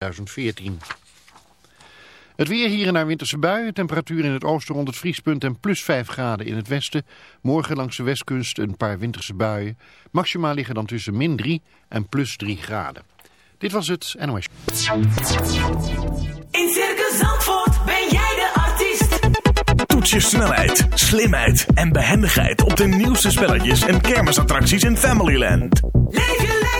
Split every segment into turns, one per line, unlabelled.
2014. Het weer hier en naar winterse buien. Temperatuur in het oosten rond het vriespunt en plus 5 graden in het westen. Morgen langs de westkust een paar winterse buien. Maximaal liggen dan tussen min 3 en plus 3 graden. Dit was het NOS.
In Circus Zandvoort ben jij de artiest.
Toets je snelheid, slimheid en behendigheid op de nieuwste spelletjes en kermisattracties in Familyland.
Leef je lekker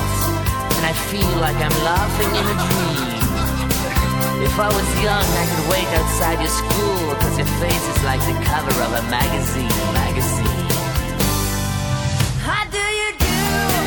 and I feel like I'm laughing in a dream. If I was young, I could wait outside your school, cause your face is like the cover of a magazine, magazine. How do you do?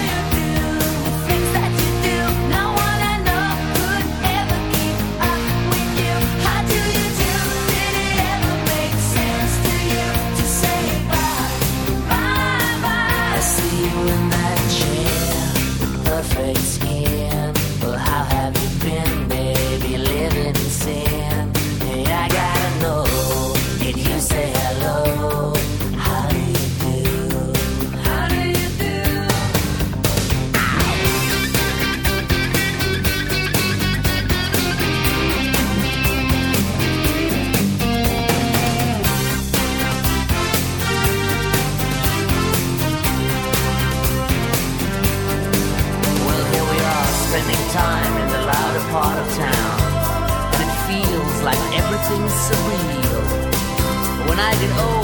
When I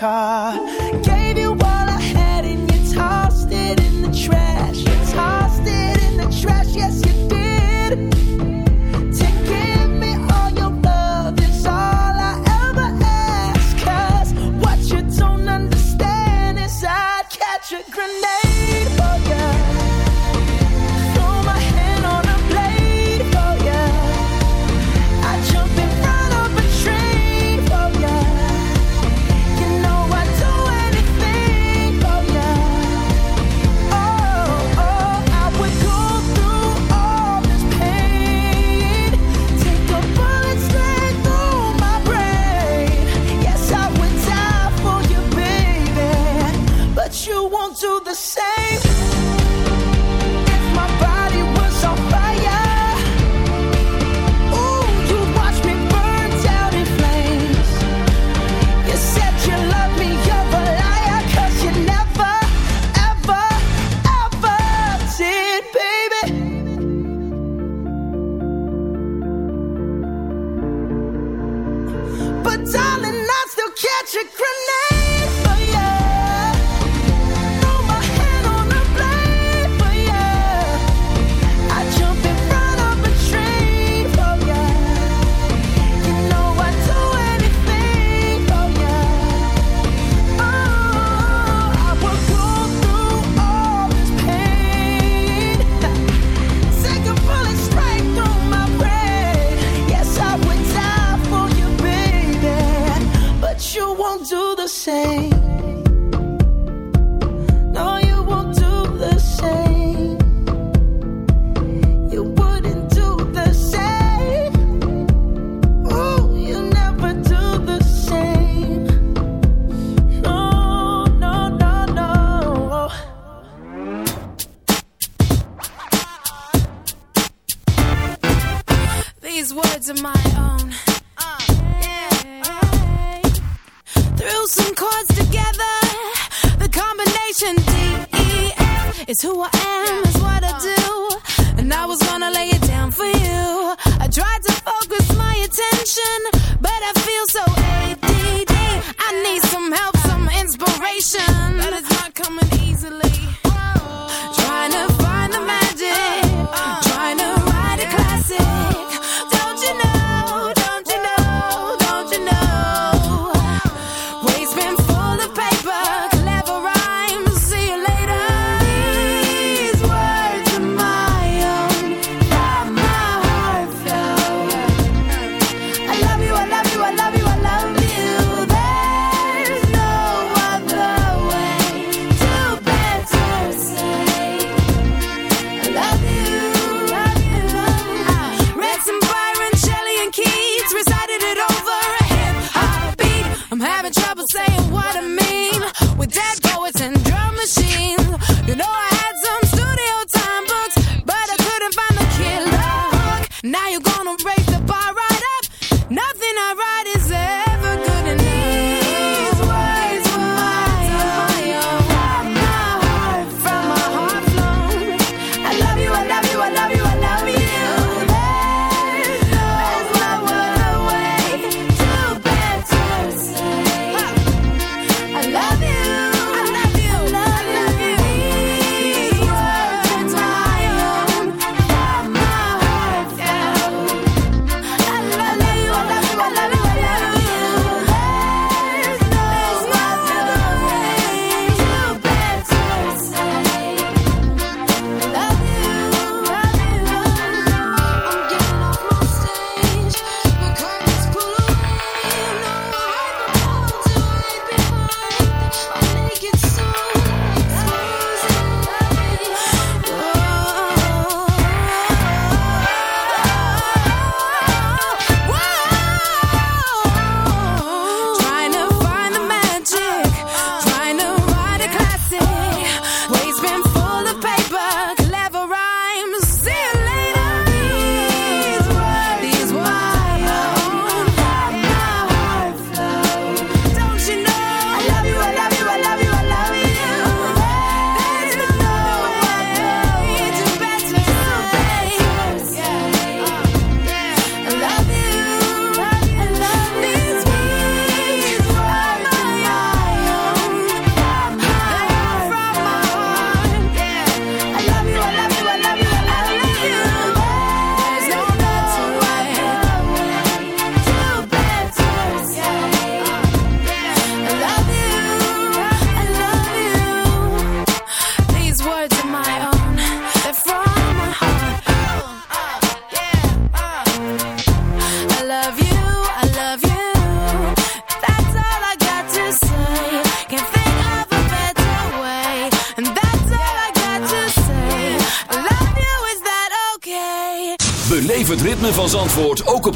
car.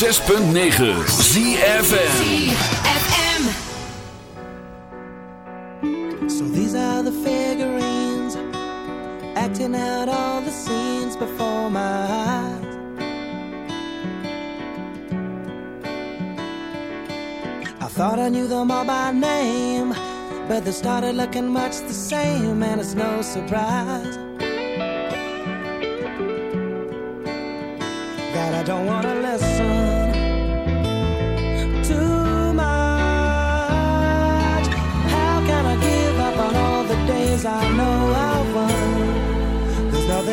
106.9 ZFM
So these are the figurines Acting out all the scenes before my eyes. I thought I knew them all by name But they started looking much the same And it's no surprise that I don't wanna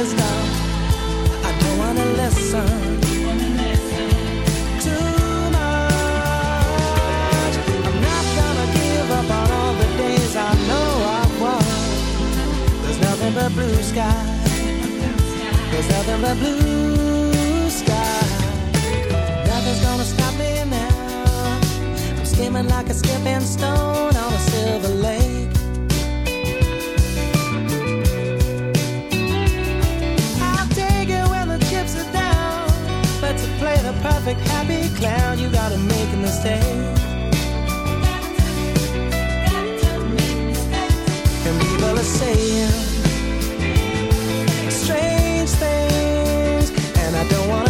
is dumb. I don't wanna listen too much. I'm not gonna give up on all the days I know I've won. There's nothing but blue sky. There's nothing but blue sky. Nothing's gonna stop me now. I'm skimming like a skipping stone on a silver lake. Perfect happy clown, you gotta make a mistake. And people are saying. strange things, and I don't wanna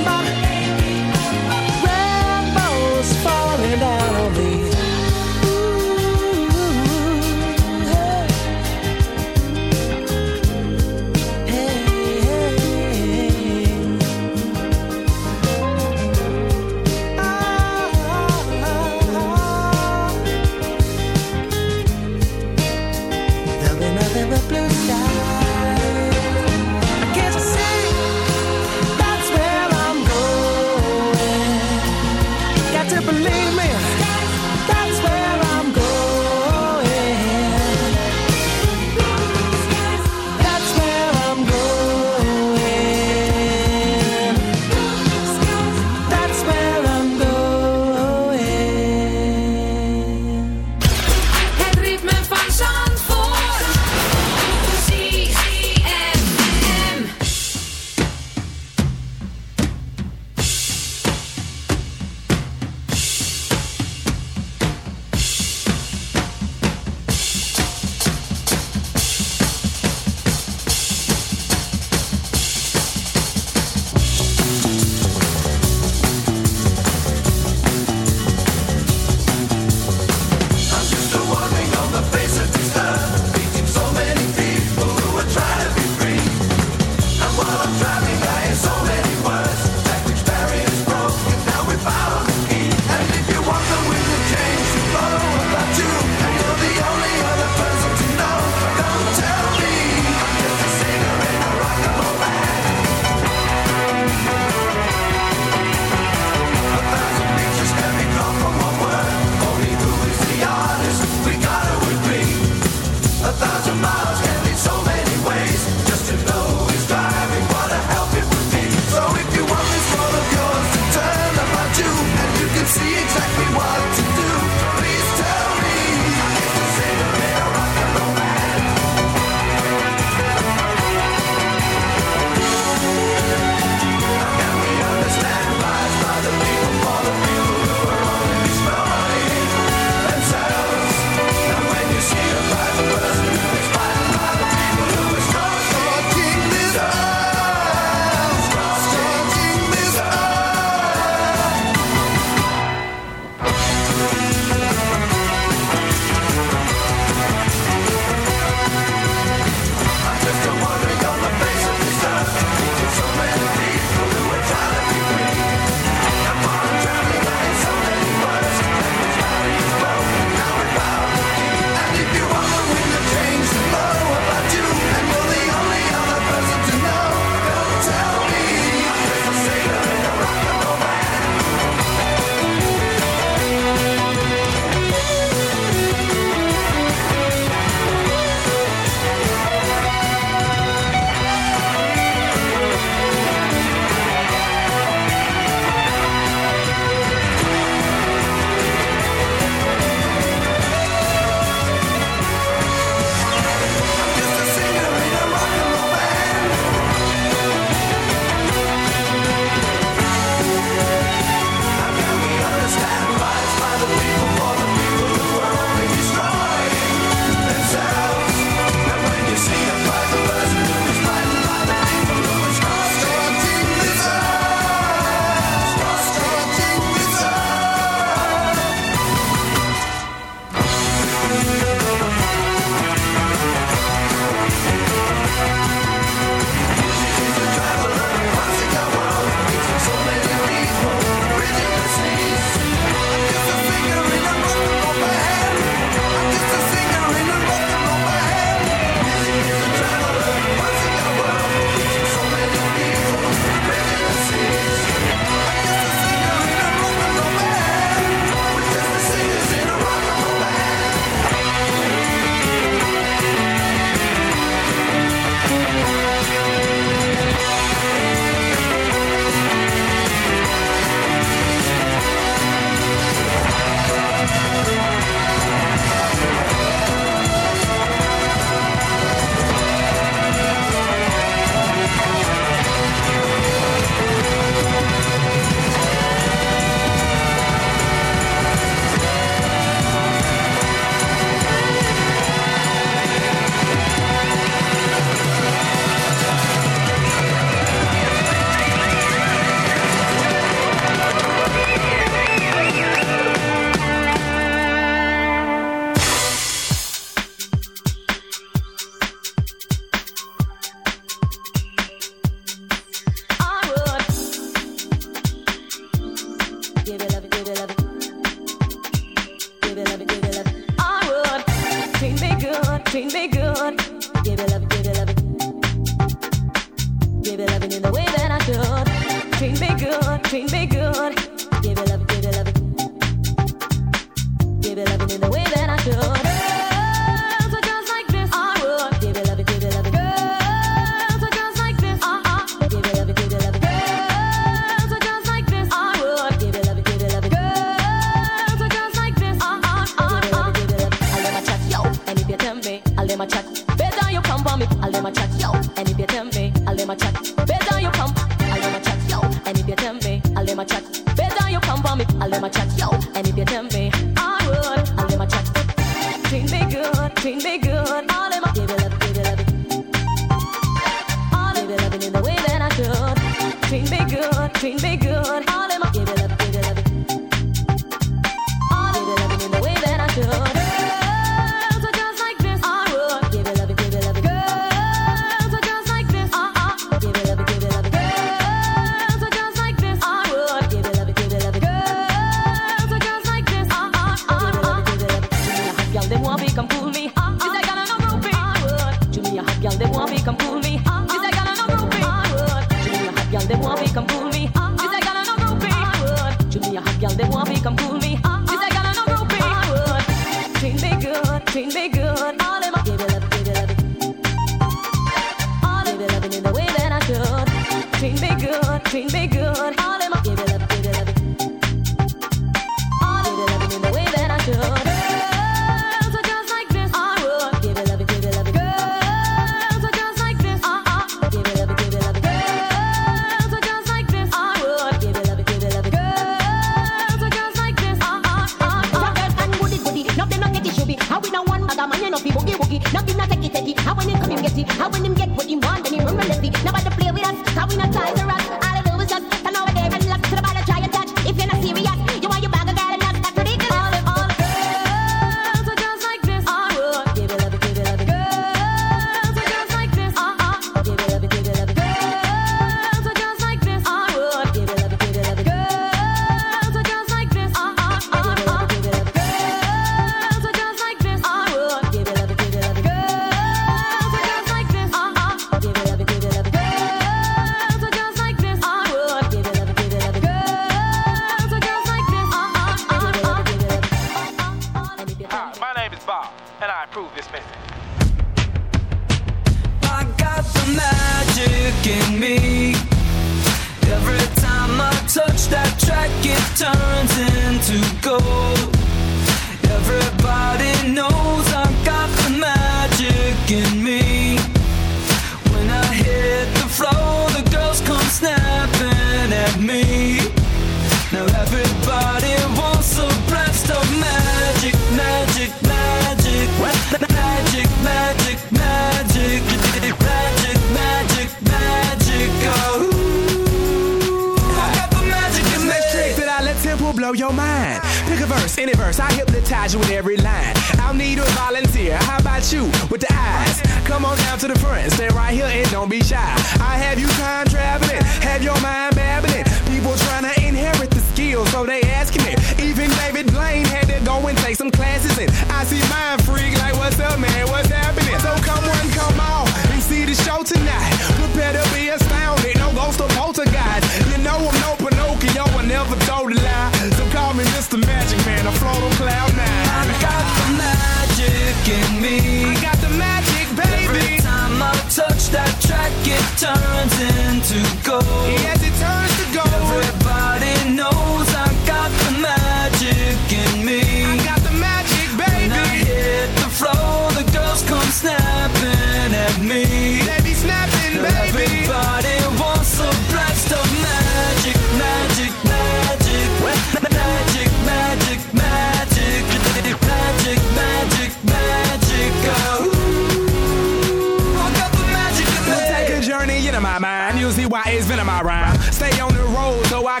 why it's venom I rhyme. Stay on the road so I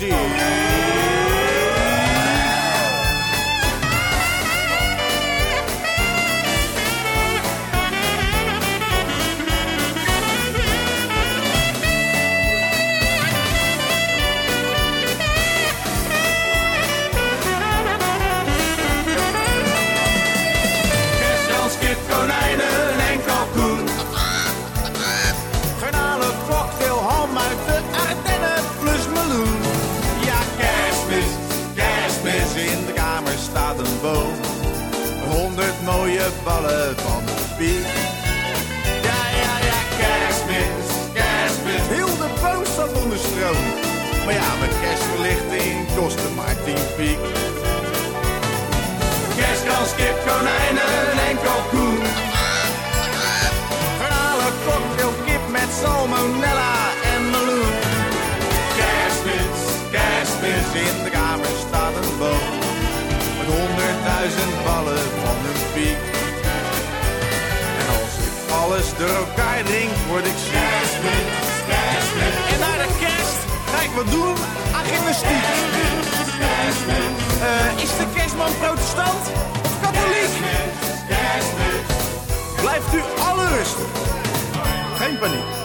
Kerstmuziek. Mooie ballen van de door elkaar drink, word ik. Kerstmis, kerstmis. En naar de kerst ga ik wat doen aan gymnastiek. Eh, is de kerstman protestant of katholiek? Blijft u alle rustig. Geen paniek.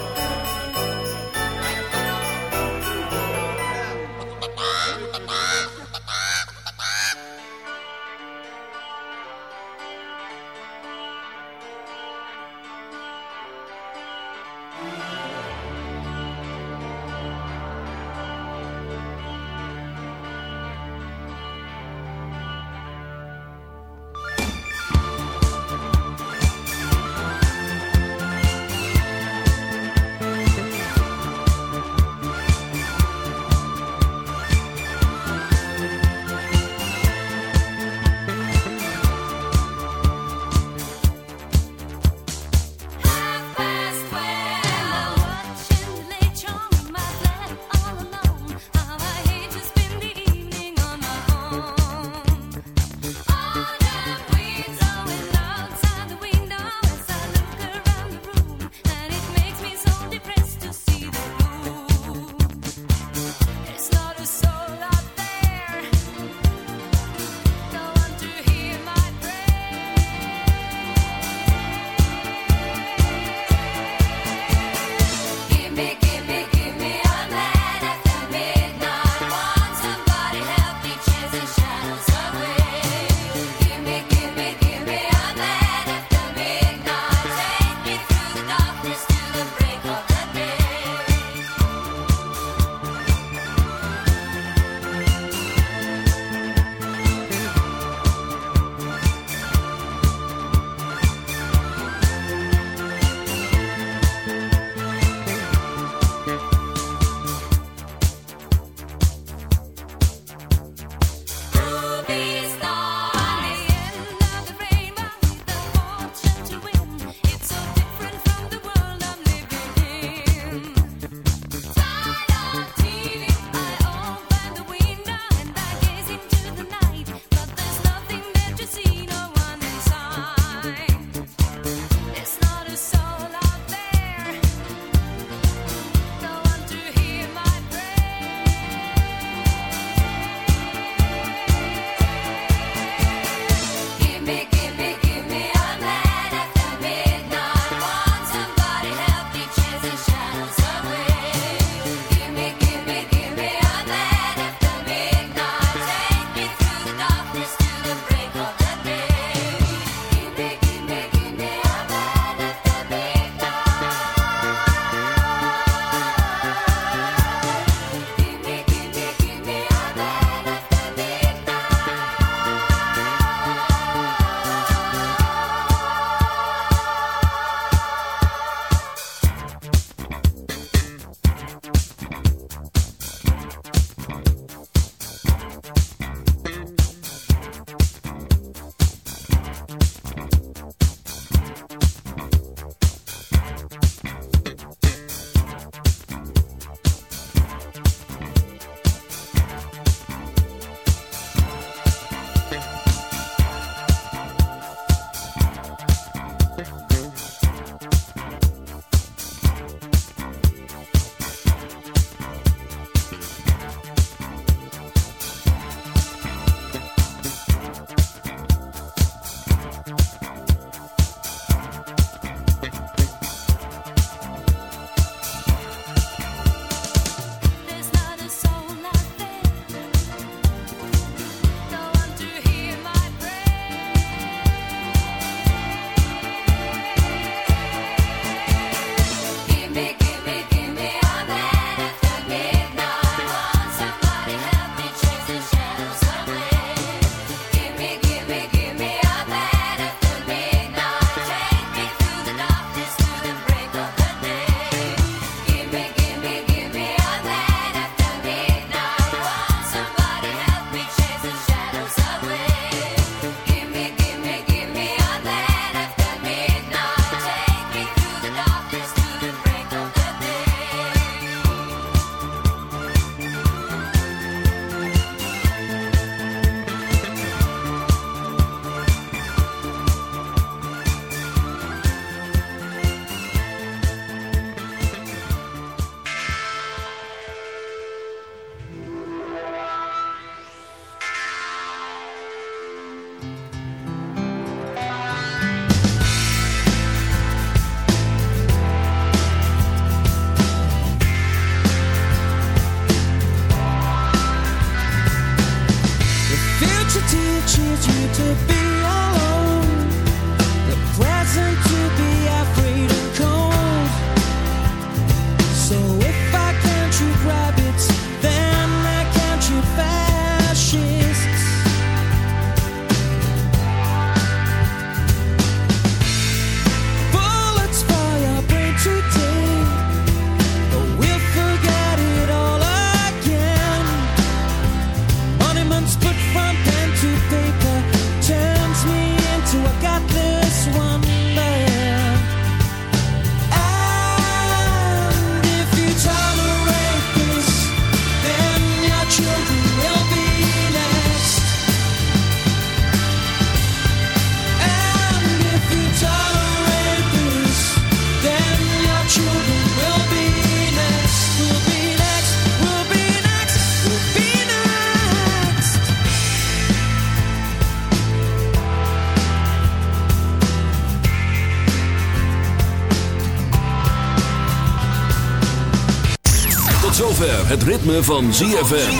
Het ritme van ZFM.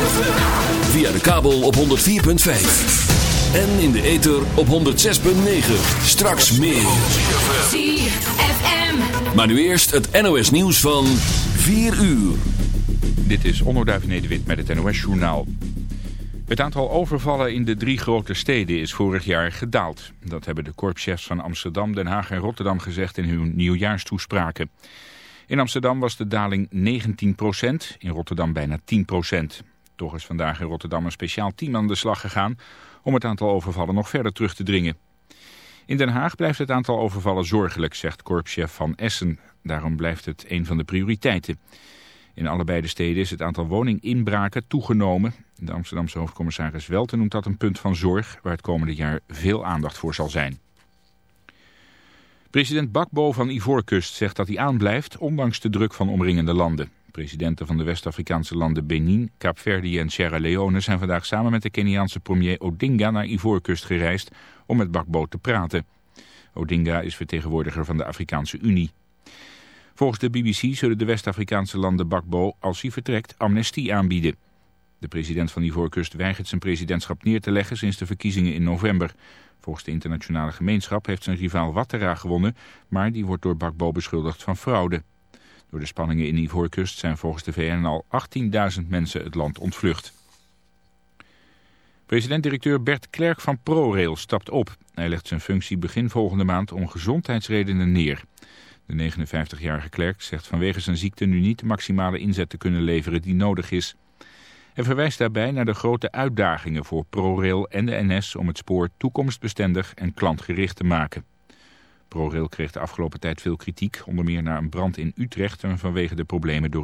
Via de kabel op 104.5. En in de ether op 106.9. Straks meer.
ZFM.
Maar nu eerst het NOS nieuws van 4 uur.
Dit is Onderduif Nederwit met het NOS-journaal. Het aantal overvallen in de drie grote steden is vorig jaar gedaald. Dat hebben de korpschefs van Amsterdam, Den Haag en Rotterdam gezegd in hun nieuwjaarstoespraken. In Amsterdam was de daling 19% in Rotterdam bijna 10% Toch is vandaag in Rotterdam een speciaal team aan de slag gegaan om het aantal overvallen nog verder terug te dringen. In Den Haag blijft het aantal overvallen zorgelijk, zegt korpschef Van Essen. Daarom blijft het een van de prioriteiten. In allebei de steden is het aantal woninginbraken toegenomen. De Amsterdamse hoofdcommissaris Welten noemt dat een punt van zorg... waar het komende jaar veel aandacht voor zal zijn. President Bakbo van Ivoorkust zegt dat hij aanblijft... ondanks de druk van omringende landen. Presidenten van de West-Afrikaanse landen Benin, Kaapverdi en Sierra Leone... zijn vandaag samen met de Keniaanse premier Odinga naar Ivoorkust gereisd... om met Bakbo te praten. Odinga is vertegenwoordiger van de Afrikaanse Unie. Volgens de BBC zullen de West-Afrikaanse landen Bakbo, als hij vertrekt, amnestie aanbieden. De president van Ivoorkust weigert zijn presidentschap neer te leggen sinds de verkiezingen in november. Volgens de internationale gemeenschap heeft zijn rivaal Ouattara gewonnen, maar die wordt door Bakbo beschuldigd van fraude. Door de spanningen in Ivoorkust zijn volgens de VN al 18.000 mensen het land ontvlucht. President-directeur Bert Klerk van ProRail stapt op. Hij legt zijn functie begin volgende maand om gezondheidsredenen neer. De 59-jarige Klerk zegt vanwege zijn ziekte nu niet de maximale inzet te kunnen leveren die nodig is. Hij verwijst daarbij naar de grote uitdagingen voor ProRail en de NS om het spoor toekomstbestendig en klantgericht te maken. ProRail kreeg de afgelopen tijd veel kritiek, onder meer na een brand in Utrecht en vanwege de problemen door